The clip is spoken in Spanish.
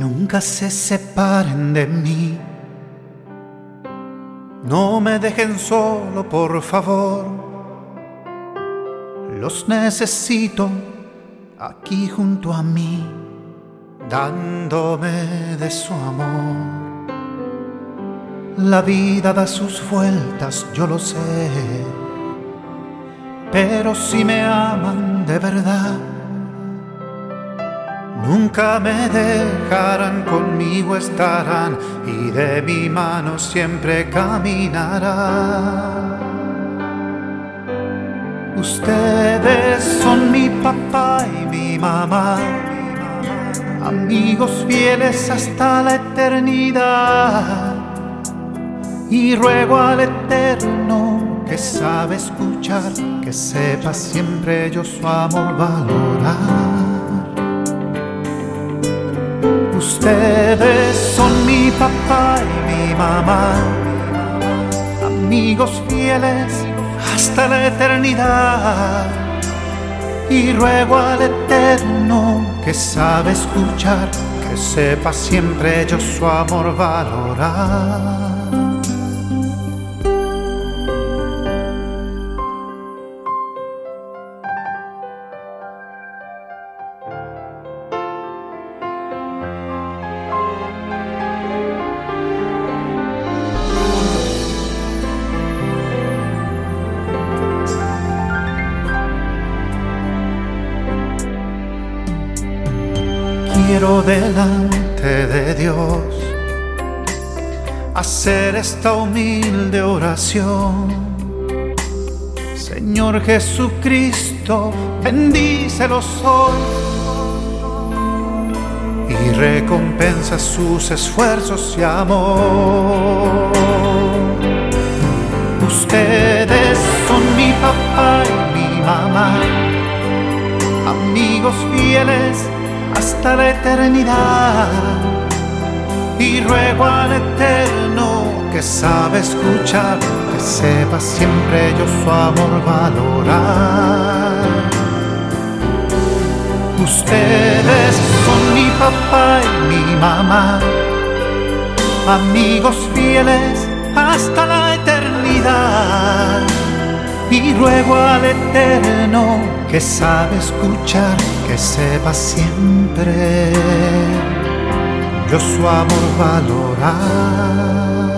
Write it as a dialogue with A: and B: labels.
A: Nunca se separen de mí. No me dejen solo, por favor. Los necesito aquí junto a mí, dándome de su amor. La vida da sus vueltas, yo lo sé. Pero si me aman de verdad, Nunca me dejarán, conmigo estarán y de mi mano siempre caminarán. Ustedes son mi papá y mi mamá, amigos fieles hasta la eternidad. Y ruego al eterno que sabe escuchar, que sepa siempre yo su amor valorar. Ustedes son mi papá y mi mamá, amigos fieles hasta la eternidad. Y ruego al Eterno que sabe escuchar, que sepa siempre yo su amor valorar. Quiero delante de Dios hacer esta humilde oración. Señor Jesucristo, bendícelos hoy y recompensa sus esfuerzos y amor. Ustedes son mi papá y mi mamá, amigos fieles hasta la eternidad. Y ruego al eterno que sabe escuchar, que sepa siempre yo su amor valorar. Ustedes son mi papá y mi mamá, amigos fieles hasta la eternidad. Y ruego al eterno que sabe escuchar, que sepa siempre yo su amor valorar.